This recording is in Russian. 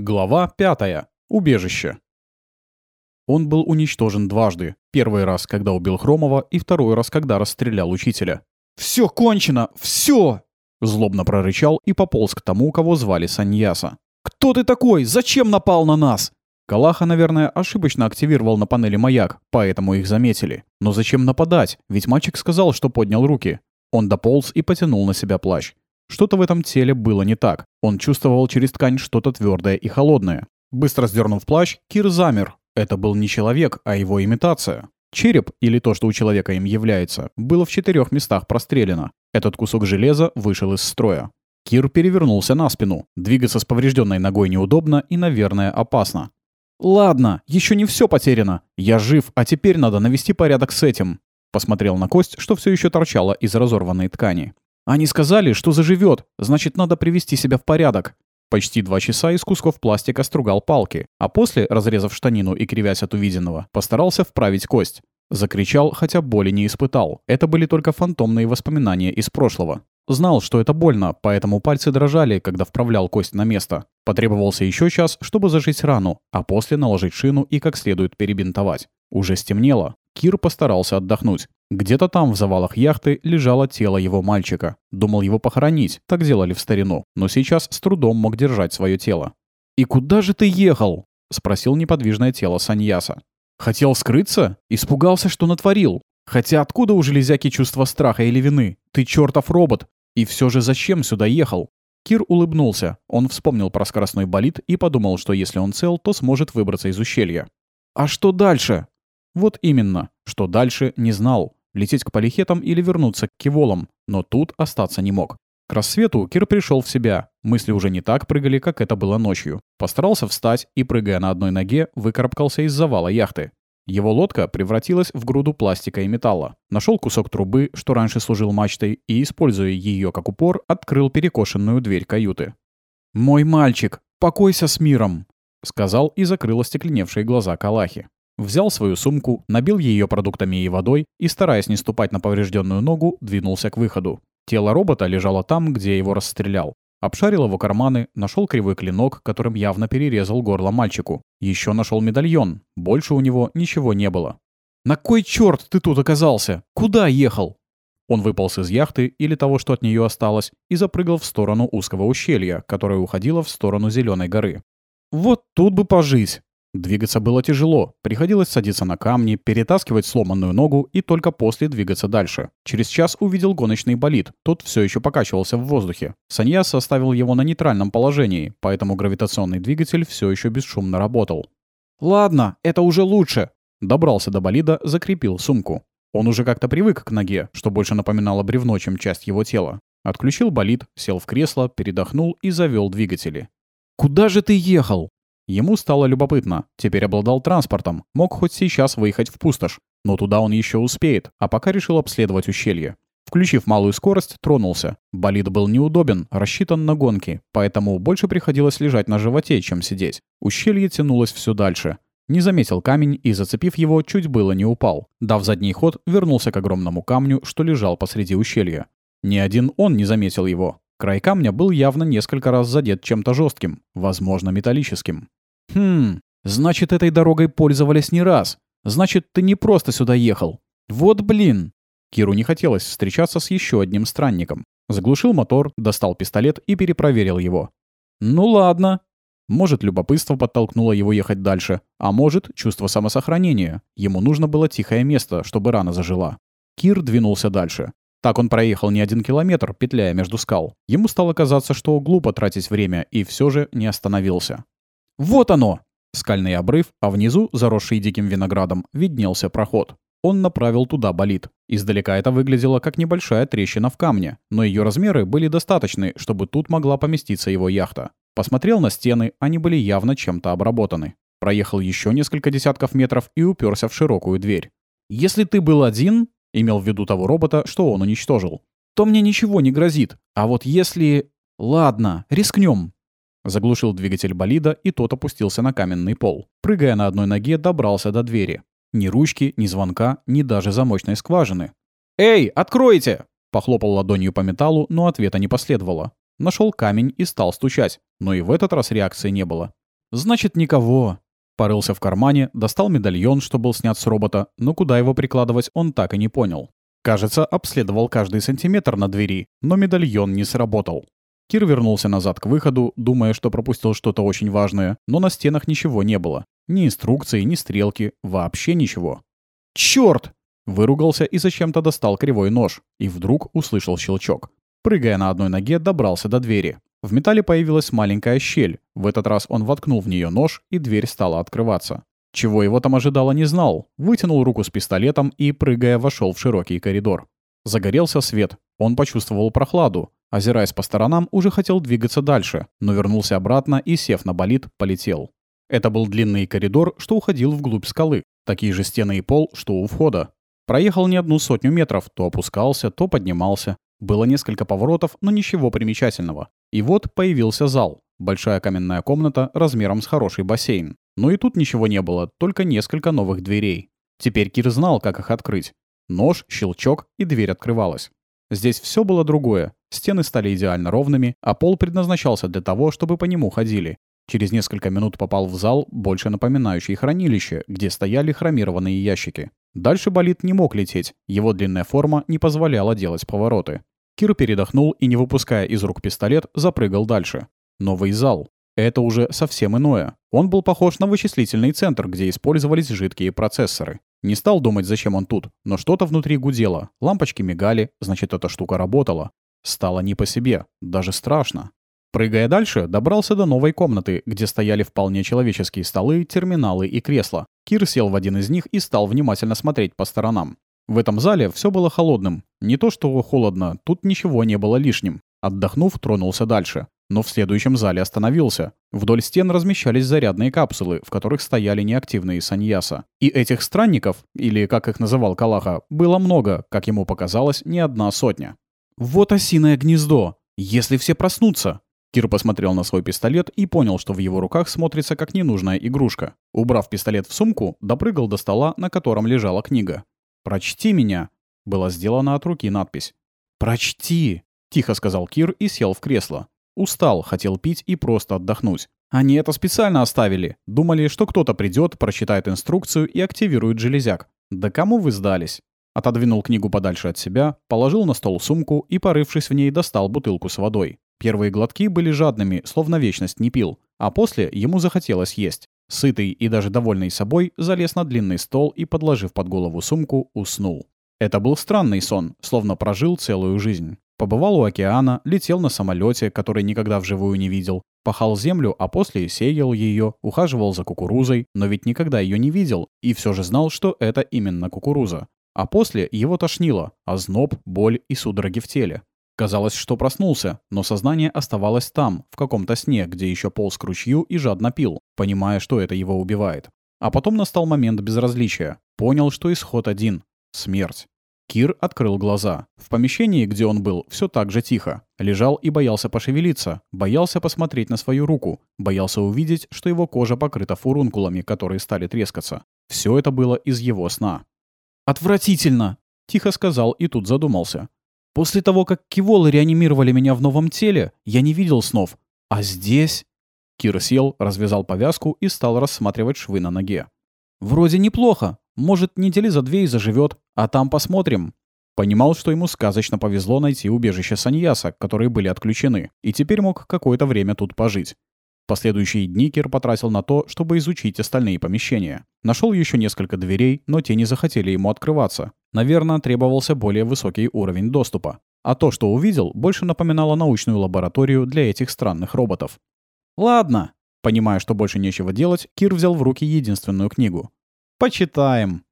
Глава 5. Убежище. Он был уничтожен дважды. Первый раз, когда убил Хромова, и второй раз, когда расстрелял учителя. «Все кончено! Все!» Злобно прорычал и пополз к тому, кого звали Саньяса. «Кто ты такой? Зачем напал на нас?» Калаха, наверное, ошибочно активировал на панели маяк, поэтому их заметили. Но зачем нападать? Ведь мальчик сказал, что поднял руки. Он дополз и потянул на себя плащ. Что-то в этом теле было не так. Он чувствовал через ткань что-то твердое и холодное. Быстро сдернув плащ, Кир замер. Это был не человек, а его имитация. Череп, или то, что у человека им является, было в четырех местах прострелено. Этот кусок железа вышел из строя. Кир перевернулся на спину. Двигаться с поврежденной ногой неудобно и, наверное, опасно. «Ладно, еще не все потеряно. Я жив, а теперь надо навести порядок с этим». Посмотрел на кость, что все еще торчала из разорванной ткани. Они сказали, что заживет, значит, надо привести себя в порядок. Почти два часа из кусков пластика стругал палки, а после, разрезав штанину и кривясь от увиденного, постарался вправить кость. Закричал, хотя боли не испытал. Это были только фантомные воспоминания из прошлого. Знал, что это больно, поэтому пальцы дрожали, когда вправлял кость на место. Потребовался еще час, чтобы зажить рану, а после наложить шину и как следует перебинтовать. Уже стемнело. Кир постарался отдохнуть. Где-то там, в завалах яхты, лежало тело его мальчика. Думал его похоронить, так делали в старину, но сейчас с трудом мог держать свое тело. «И куда же ты ехал?» — спросил неподвижное тело Саньяса. «Хотел скрыться? Испугался, что натворил? Хотя откуда у железяки чувство страха или вины? Ты чертов робот! И все же зачем сюда ехал?» Кир улыбнулся. Он вспомнил про скоростной болид и подумал, что если он цел, то сможет выбраться из ущелья. «А что дальше?» Вот именно. Что дальше, не знал лететь к полихетам или вернуться к киволам, но тут остаться не мог. К рассвету Кир пришел в себя. Мысли уже не так прыгали, как это было ночью. Постарался встать и, прыгая на одной ноге, выкарабкался из завала яхты. Его лодка превратилась в груду пластика и металла. Нашел кусок трубы, что раньше служил мачтой, и, используя ее как упор, открыл перекошенную дверь каюты. «Мой мальчик, покойся с миром!» — сказал и закрыл остекленевшие глаза Калахи. Взял свою сумку, набил ее продуктами и водой и, стараясь не ступать на поврежденную ногу, двинулся к выходу. Тело робота лежало там, где его расстрелял. Обшарил его карманы, нашел кривой клинок, которым явно перерезал горло мальчику. Еще нашел медальон. Больше у него ничего не было. «На кой черт ты тут оказался? Куда ехал?» Он выполз из яхты или того, что от нее осталось, и запрыгал в сторону узкого ущелья, которое уходило в сторону Зеленой горы. «Вот тут бы пожить!» Двигаться было тяжело, приходилось садиться на камни, перетаскивать сломанную ногу и только после двигаться дальше. Через час увидел гоночный болид, тот все еще покачивался в воздухе. Саньяс оставил его на нейтральном положении, поэтому гравитационный двигатель все еще бесшумно работал. «Ладно, это уже лучше!» Добрался до болида, закрепил сумку. Он уже как-то привык к ноге, что больше напоминало бревно, чем часть его тела. Отключил болид, сел в кресло, передохнул и завел двигатели. «Куда же ты ехал?» Ему стало любопытно. Теперь обладал транспортом, мог хоть сейчас выехать в пустошь. Но туда он еще успеет, а пока решил обследовать ущелье. Включив малую скорость, тронулся. Болид был неудобен, рассчитан на гонки, поэтому больше приходилось лежать на животе, чем сидеть. Ущелье тянулось все дальше. Не заметил камень и, зацепив его, чуть было не упал. Дав задний ход, вернулся к огромному камню, что лежал посреди ущелья. Ни один он не заметил его. Край камня был явно несколько раз задет чем-то жестким, возможно, металлическим. «Хм, значит, этой дорогой пользовались не раз. Значит, ты не просто сюда ехал. Вот блин!» Киру не хотелось встречаться с еще одним странником. Заглушил мотор, достал пистолет и перепроверил его. «Ну ладно». Может, любопытство подтолкнуло его ехать дальше, а может, чувство самосохранения. Ему нужно было тихое место, чтобы рана зажила. Кир двинулся дальше. Так он проехал не один километр, петляя между скал. Ему стало казаться, что глупо тратить время, и все же не остановился. Вот оно! Скальный обрыв, а внизу, заросший диким виноградом, виднелся проход. Он направил туда болид. Издалека это выглядело как небольшая трещина в камне, но ее размеры были достаточны, чтобы тут могла поместиться его яхта. Посмотрел на стены, они были явно чем-то обработаны. Проехал еще несколько десятков метров и уперся в широкую дверь. «Если ты был один», — имел в виду того робота, что он уничтожил, «то мне ничего не грозит. А вот если...» «Ладно, рискнем. Заглушил двигатель болида, и тот опустился на каменный пол. Прыгая на одной ноге, добрался до двери. Ни ручки, ни звонка, ни даже замочной скважины. «Эй, откройте!» Похлопал ладонью по металлу, но ответа не последовало. Нашел камень и стал стучать, но и в этот раз реакции не было. Значит, никого. Порылся в кармане, достал медальон, что был снят с робота, но куда его прикладывать он так и не понял. Кажется, обследовал каждый сантиметр на двери, но медальон не сработал. Кир вернулся назад к выходу, думая, что пропустил что-то очень важное, но на стенах ничего не было. Ни инструкции, ни стрелки, вообще ничего. «Чёрт!» Выругался и зачем-то достал кривой нож, и вдруг услышал щелчок. Прыгая на одной ноге, добрался до двери. В металле появилась маленькая щель. В этот раз он воткнул в нее нож, и дверь стала открываться. Чего его там ожидало, не знал. Вытянул руку с пистолетом и, прыгая, вошел в широкий коридор. Загорелся свет. Он почувствовал прохладу. Озираясь по сторонам, уже хотел двигаться дальше, но вернулся обратно и, сев на болид, полетел. Это был длинный коридор, что уходил вглубь скалы. Такие же стены и пол, что у входа. Проехал не одну сотню метров, то опускался, то поднимался. Было несколько поворотов, но ничего примечательного. И вот появился зал. Большая каменная комната размером с хороший бассейн. Но и тут ничего не было, только несколько новых дверей. Теперь Кир знал, как их открыть. Нож, щелчок, и дверь открывалась. Здесь все было другое. Стены стали идеально ровными, а пол предназначался для того, чтобы по нему ходили. Через несколько минут попал в зал, больше напоминающий хранилище, где стояли хромированные ящики. Дальше болид не мог лететь, его длинная форма не позволяла делать повороты. Кир передохнул и, не выпуская из рук пистолет, запрыгал дальше. Новый зал. Это уже совсем иное. Он был похож на вычислительный центр, где использовались жидкие процессоры. Не стал думать, зачем он тут, но что-то внутри гудело. Лампочки мигали, значит, эта штука работала. Стало не по себе, даже страшно. Прыгая дальше, добрался до новой комнаты, где стояли вполне человеческие столы, терминалы и кресла. Кир сел в один из них и стал внимательно смотреть по сторонам. В этом зале все было холодным. Не то что холодно, тут ничего не было лишним. Отдохнув, тронулся дальше. Но в следующем зале остановился. Вдоль стен размещались зарядные капсулы, в которых стояли неактивные саньяса. И этих странников, или как их называл Калаха, было много, как ему показалось, не одна сотня. «Вот осиное гнездо! Если все проснутся!» Кир посмотрел на свой пистолет и понял, что в его руках смотрится как ненужная игрушка. Убрав пистолет в сумку, допрыгал до стола, на котором лежала книга. «Прочти меня!» — была сделана от руки надпись. «Прочти!» — тихо сказал Кир и сел в кресло. Устал, хотел пить и просто отдохнуть. Они это специально оставили. Думали, что кто-то придет, прочитает инструкцию и активирует железяк. Да кому вы сдались? Отодвинул книгу подальше от себя, положил на стол сумку и, порывшись в ней, достал бутылку с водой. Первые глотки были жадными, словно вечность не пил. А после ему захотелось есть. Сытый и даже довольный собой, залез на длинный стол и, подложив под голову сумку, уснул. Это был странный сон, словно прожил целую жизнь. Побывал у океана, летел на самолете, который никогда вживую не видел, пахал землю, а после сеял ее, ухаживал за кукурузой, но ведь никогда ее не видел, и все же знал, что это именно кукуруза. А после его тошнило, озноб, боль и судороги в теле. Казалось, что проснулся, но сознание оставалось там, в каком-то сне, где еще полз к ручью и жадно пил, понимая, что это его убивает. А потом настал момент безразличия. Понял, что исход один — смерть. Кир открыл глаза. В помещении, где он был, все так же тихо. Лежал и боялся пошевелиться, боялся посмотреть на свою руку, боялся увидеть, что его кожа покрыта фурункулами, которые стали трескаться. Все это было из его сна. «Отвратительно!» — тихо сказал и тут задумался. После того, как киволы реанимировали меня в новом теле, я не видел снов. А здесь... Кир сел, развязал повязку и стал рассматривать швы на ноге. «Вроде неплохо. Может, недели за две и заживет, а там посмотрим». Понимал, что ему сказочно повезло найти убежище Саньяса, которые были отключены, и теперь мог какое-то время тут пожить. Последующие дни Кир потратил на то, чтобы изучить остальные помещения. Нашел еще несколько дверей, но те не захотели ему открываться. Наверное, требовался более высокий уровень доступа. А то, что увидел, больше напоминало научную лабораторию для этих странных роботов. «Ладно». Понимая, что больше нечего делать, Кир взял в руки единственную книгу. «Почитаем».